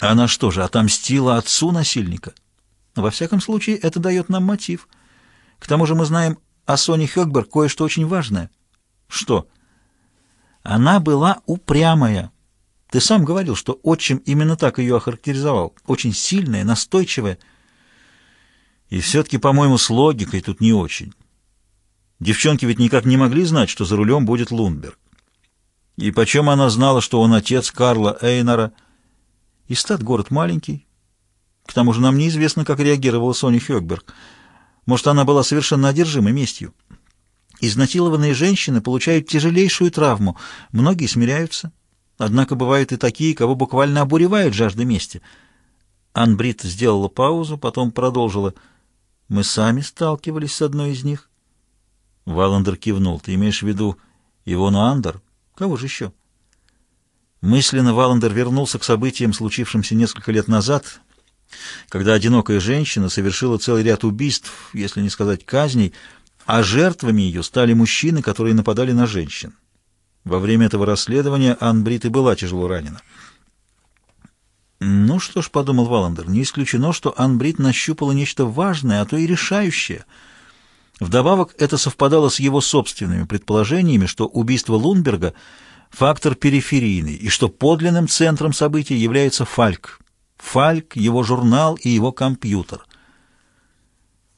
Она что же, отомстила отцу насильника? Во всяком случае, это дает нам мотив. К тому же мы знаем о Соне Хёкберг кое-что очень важное. Что? Она была упрямая. Ты сам говорил, что отчим именно так ее охарактеризовал. Очень сильная, настойчивая. И все-таки, по-моему, с логикой тут не очень. Девчонки ведь никак не могли знать, что за рулем будет Лундберг. И почем она знала, что он отец Карла Эйнора? И стат город маленький. К тому же нам неизвестно, как реагировала Соня Хёкберг. Может, она была совершенно одержима местью. Изнасилованные женщины получают тяжелейшую травму. Многие смиряются. Однако бывают и такие, кого буквально обуревает жажда мести. Анбрид сделала паузу, потом продолжила. «Мы сами сталкивались с одной из них». Валандер кивнул. «Ты имеешь в виду Ивону Андер? Кого же еще?» Мысленно Валандер вернулся к событиям, случившимся несколько лет назад, когда одинокая женщина совершила целый ряд убийств, если не сказать казней, а жертвами ее стали мужчины, которые нападали на женщин. Во время этого расследования Ан Брит и была тяжело ранена. «Ну что ж», — подумал Валандер, — «не исключено, что Ан Брит нащупала нечто важное, а то и решающее». Вдобавок это совпадало с его собственными предположениями, что убийство Лунберга — фактор периферийный, и что подлинным центром событий является Фальк. Фальк, его журнал и его компьютер.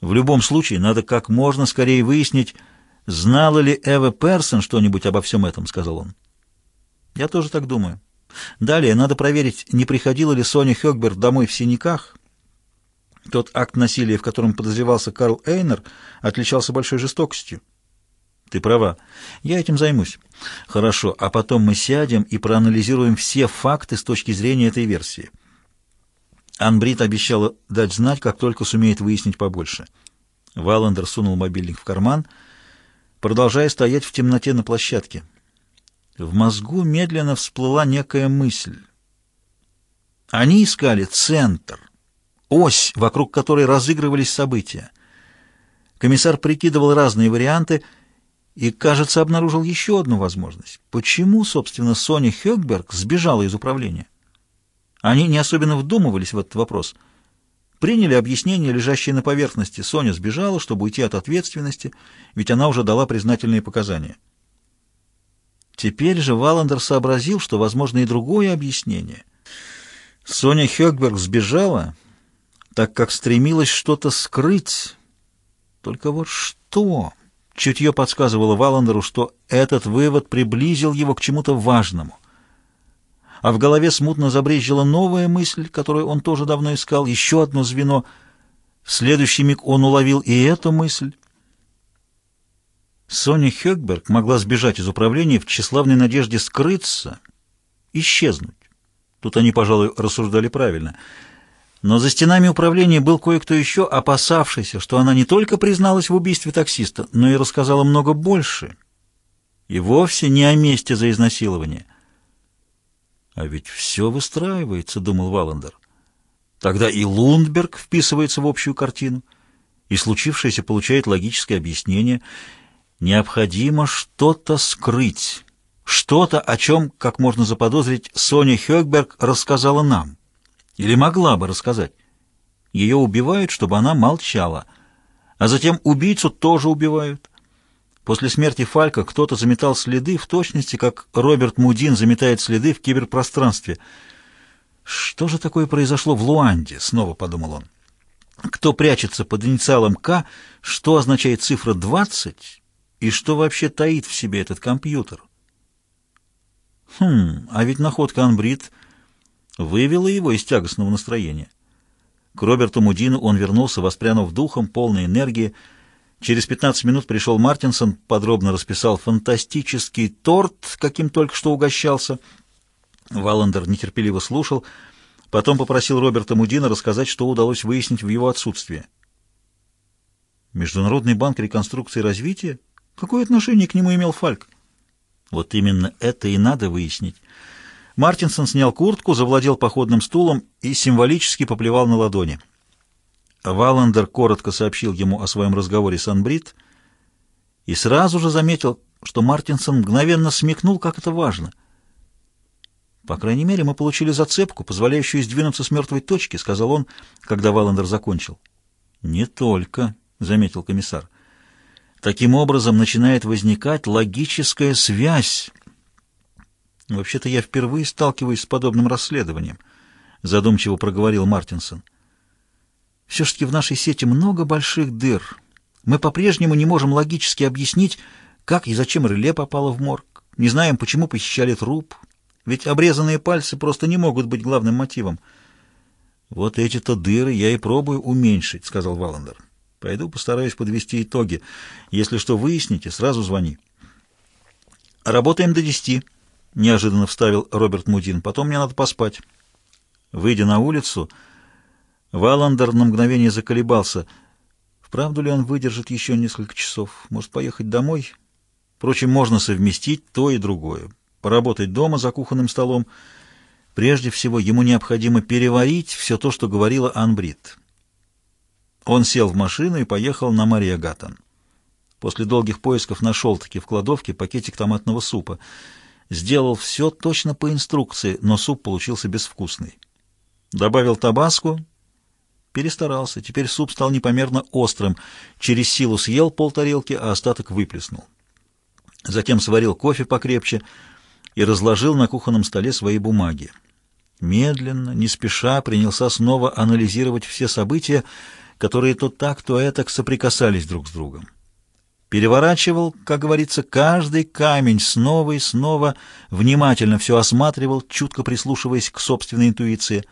В любом случае, надо как можно скорее выяснить, знала ли Эва Персон что-нибудь обо всем этом, — сказал он. Я тоже так думаю. Далее надо проверить, не приходила ли Соня Хёкберг домой в синяках, тот акт насилия, в котором подозревался Карл Эйнер, отличался большой жестокостью. Ты права. Я этим займусь. Хорошо, а потом мы сядем и проанализируем все факты с точки зрения этой версии. Анбрид обещала дать знать, как только сумеет выяснить побольше. Валандер сунул мобильник в карман, продолжая стоять в темноте на площадке. В мозгу медленно всплыла некая мысль. Они искали центр — ось, вокруг которой разыгрывались события. Комиссар прикидывал разные варианты и, кажется, обнаружил еще одну возможность. Почему, собственно, Соня Хёкберг сбежала из управления? Они не особенно вдумывались в этот вопрос. Приняли объяснение, лежащее на поверхности. Соня сбежала, чтобы уйти от ответственности, ведь она уже дала признательные показания. Теперь же Валандер сообразил, что возможно и другое объяснение. Соня Хёкберг сбежала так как стремилась что-то скрыть. Только вот что? Чутье подсказывало Валандеру, что этот вывод приблизил его к чему-то важному. А в голове смутно забрезжила новая мысль, которую он тоже давно искал, еще одно звено. В следующий миг он уловил и эту мысль. Соня Хёкберг могла сбежать из управления в тщеславной надежде скрыться, исчезнуть. Тут они, пожалуй, рассуждали правильно — но за стенами управления был кое-кто еще, опасавшийся, что она не только призналась в убийстве таксиста, но и рассказала много больше. И вовсе не о месте за изнасилование. «А ведь все выстраивается», — думал Валандер. «Тогда и Лундберг вписывается в общую картину, и случившееся получает логическое объяснение. Необходимо что-то скрыть, что-то, о чем, как можно заподозрить, Соня Хёкберг рассказала нам». Или могла бы рассказать. Ее убивают, чтобы она молчала. А затем убийцу тоже убивают. После смерти Фалька кто-то заметал следы в точности, как Роберт Мудин заметает следы в киберпространстве. «Что же такое произошло в Луанде?» — снова подумал он. «Кто прячется под инициалом К, что означает цифра 20 и что вообще таит в себе этот компьютер?» «Хм, а ведь находка Анбрид вывело его из тягостного настроения. К Роберту Мудину он вернулся, воспрянув духом, полной энергии. Через 15 минут пришел Мартинсон, подробно расписал фантастический торт, каким только что угощался. Валандер нетерпеливо слушал, потом попросил Роберта Мудина рассказать, что удалось выяснить в его отсутствии. Международный банк реконструкции и развития? Какое отношение к нему имел Фальк? Вот именно это и надо выяснить. Мартинсон снял куртку, завладел походным стулом и символически поплевал на ладони. Валандер коротко сообщил ему о своем разговоре с Анбрид и сразу же заметил, что Мартинсон мгновенно смекнул, как это важно. «По крайней мере, мы получили зацепку, позволяющую сдвинуться с мертвой точки», — сказал он, когда Валандер закончил. «Не только», — заметил комиссар. «Таким образом начинает возникать логическая связь». «Вообще-то я впервые сталкиваюсь с подобным расследованием», — задумчиво проговорил Мартинсон. «Все-таки в нашей сети много больших дыр. Мы по-прежнему не можем логически объяснить, как и зачем реле попало в морг. Не знаем, почему похищали труп. Ведь обрезанные пальцы просто не могут быть главным мотивом. «Вот эти-то дыры я и пробую уменьшить», — сказал Валандер. «Пойду постараюсь подвести итоги. Если что выясните, сразу звони». «Работаем до десяти», — неожиданно вставил Роберт Мудин. «Потом мне надо поспать». Выйдя на улицу, Валандер на мгновение заколебался. Вправду ли он выдержит еще несколько часов? Может, поехать домой? Впрочем, можно совместить то и другое поработать дома за кухонным столом. Прежде всего, ему необходимо переварить все то, что говорила Анбрид. Он сел в машину и поехал на Мария Гаттон. После долгих поисков нашел-таки в кладовке пакетик томатного супа. Сделал все точно по инструкции, но суп получился безвкусный. Добавил табаску, перестарался. Теперь суп стал непомерно острым. Через силу съел полтарелки, а остаток выплеснул. Затем сварил кофе покрепче — и разложил на кухонном столе свои бумаги. Медленно, не спеша, принялся снова анализировать все события, которые то так, то этак соприкасались друг с другом. Переворачивал, как говорится, каждый камень снова и снова, внимательно все осматривал, чутко прислушиваясь к собственной интуиции.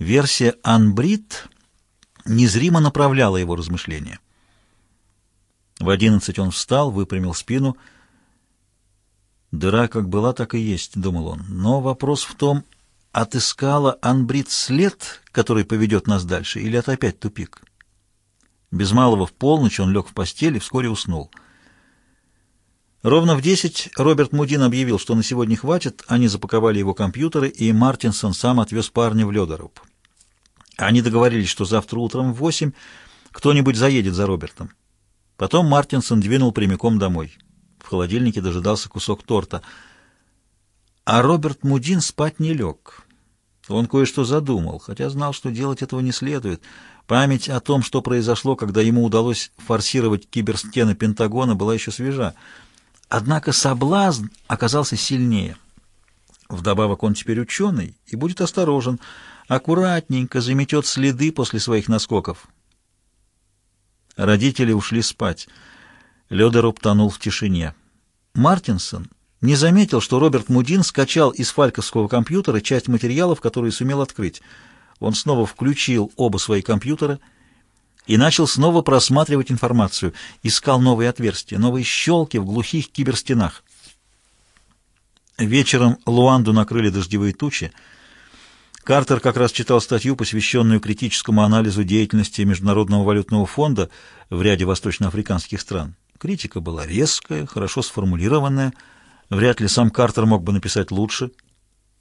Версия «Анбрид» незримо направляла его размышления. В одиннадцать он встал, выпрямил спину — Дыра как была, так и есть, — думал он. Но вопрос в том, отыскала Анбрид след, который поведет нас дальше, или это опять тупик? Без малого в полночь он лег в постель и вскоре уснул. Ровно в десять Роберт Мудин объявил, что на сегодня хватит, они запаковали его компьютеры, и Мартинсон сам отвез парня в Ледоруб. Они договорились, что завтра утром в восемь кто-нибудь заедет за Робертом. Потом Мартинсон двинул прямиком домой. В холодильнике дожидался кусок торта. А Роберт Мудин спать не лег. Он кое-что задумал, хотя знал, что делать этого не следует. Память о том, что произошло, когда ему удалось форсировать киберстены Пентагона, была еще свежа. Однако соблазн оказался сильнее. Вдобавок он теперь ученый и будет осторожен, аккуратненько заметет следы после своих наскоков. Родители ушли спать. Ледеров тонул в тишине. Мартинсон не заметил, что Роберт Мудин скачал из фальковского компьютера часть материалов, которые сумел открыть. Он снова включил оба свои компьютера и начал снова просматривать информацию, искал новые отверстия, новые щелки в глухих киберстенах. Вечером Луанду накрыли дождевые тучи. Картер как раз читал статью, посвященную критическому анализу деятельности Международного валютного фонда в ряде восточноафриканских стран. Критика была резкая, хорошо сформулированная, вряд ли сам Картер мог бы написать лучше.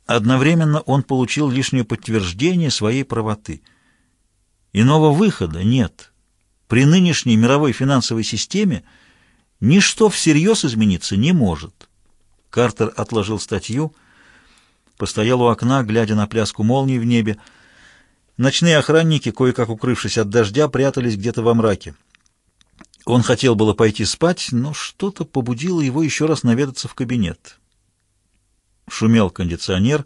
Одновременно он получил лишнее подтверждение своей правоты. Иного выхода нет. При нынешней мировой финансовой системе ничто всерьез измениться не может. Картер отложил статью, постоял у окна, глядя на пляску молний в небе. Ночные охранники, кое-как укрывшись от дождя, прятались где-то во мраке. Он хотел было пойти спать, но что-то побудило его еще раз наведаться в кабинет. Шумел кондиционер.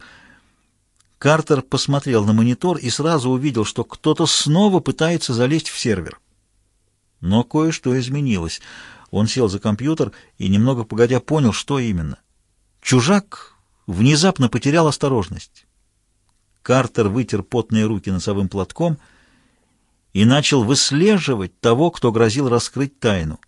Картер посмотрел на монитор и сразу увидел, что кто-то снова пытается залезть в сервер. Но кое-что изменилось. Он сел за компьютер и немного погодя понял, что именно. Чужак внезапно потерял осторожность. Картер вытер потные руки носовым платком и начал выслеживать того, кто грозил раскрыть тайну.